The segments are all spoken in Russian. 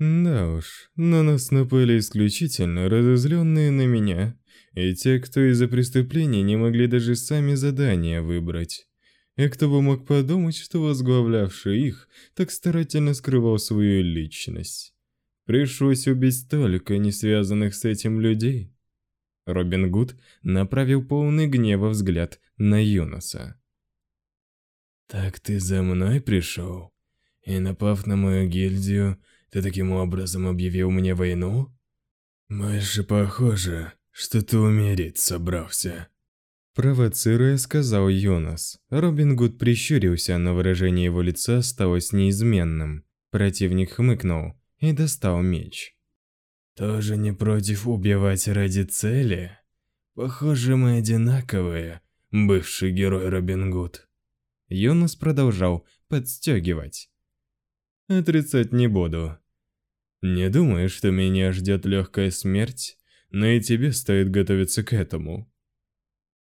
Да уж, на нас напали исключительно разозленные на меня, и те, кто из-за преступлений не могли даже сами задания выбрать. И кто бы мог подумать, что возглавлявший их так старательно скрывал свою личность. Пришлось убить столько не связанных с этим людей. Робин Гуд направил полный гнева взгляд на Юноса. «Так ты за мной пришел? И напав на мою гильдию, ты таким образом объявил мне войну? Больше похоже, что ты умереть собрался». Провоцируя, сказал Йонас. Робин Гуд прищурился, но выражение его лица осталось неизменным. Противник хмыкнул и достал меч. «Тоже не против убивать ради цели? Похоже, мы одинаковые, бывший герой Робин Гуд». Йонас продолжал подстегивать. «Отрицать не буду. Не думаю, что меня ждет легкая смерть, но и тебе стоит готовиться к этому».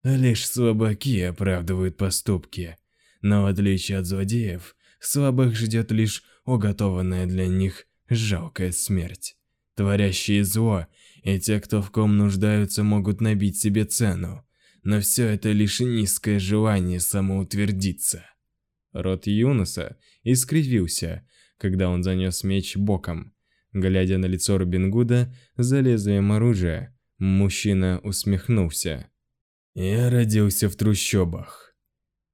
Лишь слабаки оправдывают поступки, но в отличие от злодеев, слабых ждет лишь уготованная для них жалкая смерть. Творящие зло и те, кто в ком нуждаются, могут набить себе цену, но все это лишь низкое желание самоутвердиться. Рот Юноса искривился, когда он занес меч боком. Глядя на лицо Робин Гуда за лезвием оружия, мужчина усмехнулся. «Я родился в трущобах.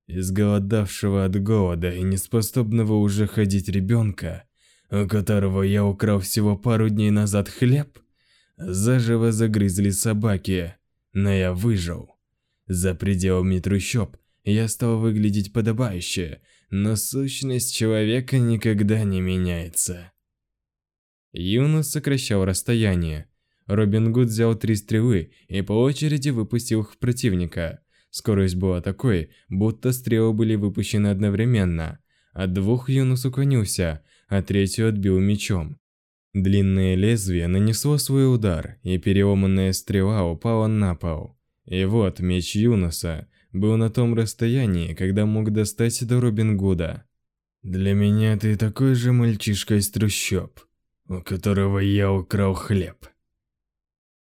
Изголодавшего от голода и неспособного уже ходить ребенка, у которого я украл всего пару дней назад хлеб, заживо загрызли собаки, но я выжил. За пределами трущоб я стал выглядеть подобающе, но сущность человека никогда не меняется. Юнус сокращал расстояние. Робин Гуд взял три стрелы и по очереди выпустил их в противника. Скорость была такой, будто стрелы были выпущены одновременно. От двух Юнус уклонился, а третью отбил мечом. Длинное лезвие нанесло свой удар, и переломанная стрела упала на пол. И вот меч Юноса был на том расстоянии, когда мог достать до Робин Гуда. «Для меня ты такой же мальчишка из трущоб, у которого я украл хлеб».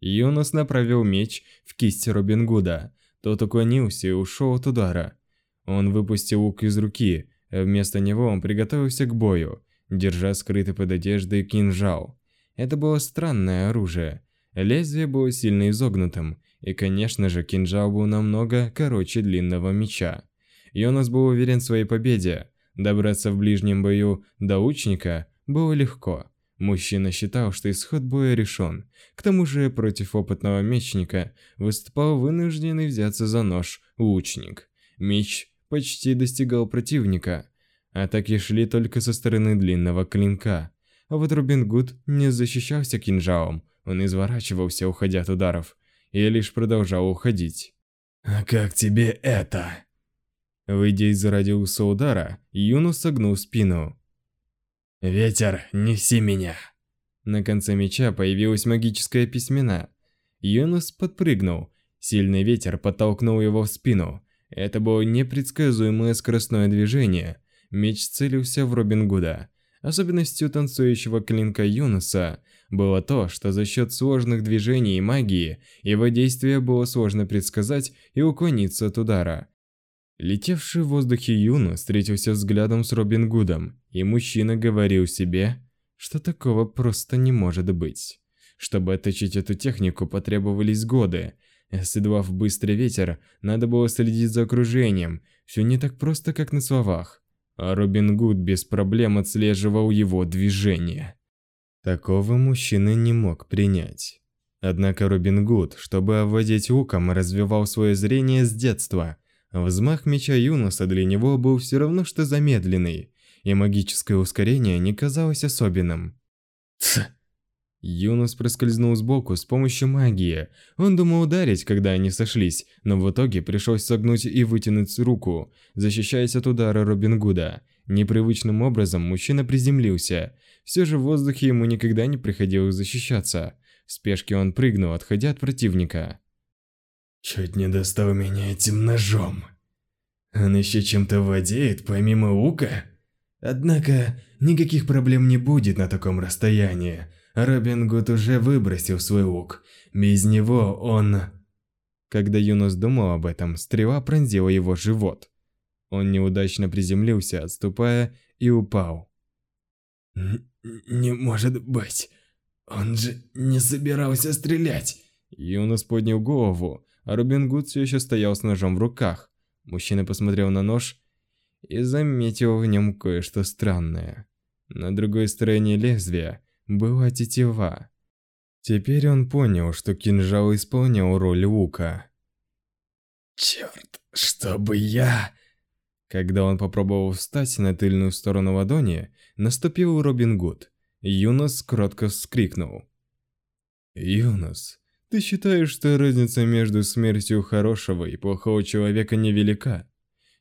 Юнос направил меч в кисть Робин Гуда. Тот уклонился и ушел от удара. Он выпустил лук из руки, а вместо него он приготовился к бою, держа скрытый под одеждой кинжал. Это было странное оружие. Лезвие было сильно изогнутым, и, конечно же, кинжал был намного короче длинного меча. Йонас был уверен в своей победе. Добраться в ближнем бою до учника было легко. Мужчина считал, что исход боя решен. К тому же против опытного мечника выступал вынужденный взяться за нож лучник. Меч почти достигал противника. Атаки шли только со стороны длинного клинка. А вот Робин Гуд не защищался кинжалом, он изворачивался, уходя от ударов, и лишь продолжал уходить. «А как тебе это?» Выйдя из радиуса удара, Юнус согнул спину. «Ветер, неси меня!» На конце меча появилась магическая письмена. Юнус подпрыгнул. Сильный ветер подтолкнул его в спину. Это было непредсказуемое скоростное движение. Меч целился в Робин Гуда. Особенностью танцующего клинка Юнуса было то, что за счет сложных движений и магии его действия было сложно предсказать и уклониться от удара. Летевший в воздухе Юна встретился взглядом с Робин Гудом, и мужчина говорил себе, что такого просто не может быть. Чтобы отточить эту технику потребовались годы. Оседлав быстрый ветер, надо было следить за окружением, все не так просто, как на словах. А Робин Гуд без проблем отслеживал его движения. Такого мужчина не мог принять. Однако Робин Гуд, чтобы овладеть луком, развивал свое зрение с детства – Взмах меча Юноса для него был все равно что замедленный, и магическое ускорение не казалось особенным. Тс! Юнос проскользнул сбоку с помощью магии. Он думал ударить, когда они сошлись, но в итоге пришлось согнуть и вытянуть руку, защищаясь от удара Робин Гуда. Непривычным образом мужчина приземлился. Все же в воздухе ему никогда не приходилось защищаться. В спешке он прыгнул, отходя от противника. Чуть не достал меня этим ножом. Он еще чем-то владеет, помимо лука? Однако, никаких проблем не будет на таком расстоянии. Робин Гуд уже выбросил свой лук. Без него он... Когда Юнос думал об этом, стрела пронзила его живот. Он неудачно приземлился, отступая, и упал. «Не может быть. Он же не собирался стрелять!» Юнос поднял голову, а Робин Гуд все еще стоял с ножом в руках. Мужчина посмотрел на нож и заметил в нем кое-что странное. На другой стороне лезвия была тетива. Теперь он понял, что кинжал исполнял роль лука. «Черт, чтобы я...» Когда он попробовал встать на тыльную сторону ладони, наступил Робин Гуд. Юнос кротко вскрикнул. «Юнос, ты считаешь, что разница между смертью хорошего и плохого человека невелика?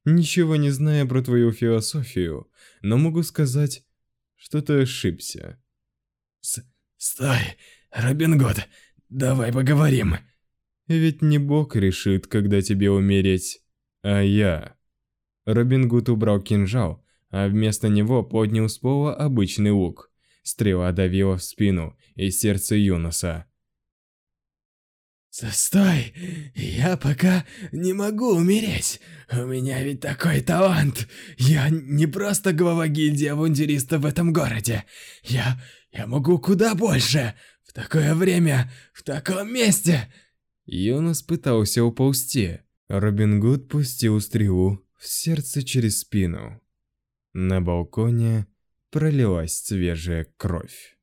Ничего не зная про твою философию, но могу сказать, что ты ошибся. С Стой, Робин Гуд, давай поговорим. Ведь не Бог решит, когда тебе умереть, а я. Робин Гуд убрал кинжал, а вместо него поднял с пола обычный лук. Стрела давила в спину и сердце Юноса. «Стой! Я пока не могу умереть. У меня ведь такой талант. Я не просто глава гильдии авантюристов в этом городе. Я... я могу куда больше. В такое время, в таком месте!» Йонас пытался уползти. Робин Гуд пустил стрелу в сердце через спину. На балконе пролилась свежая кровь.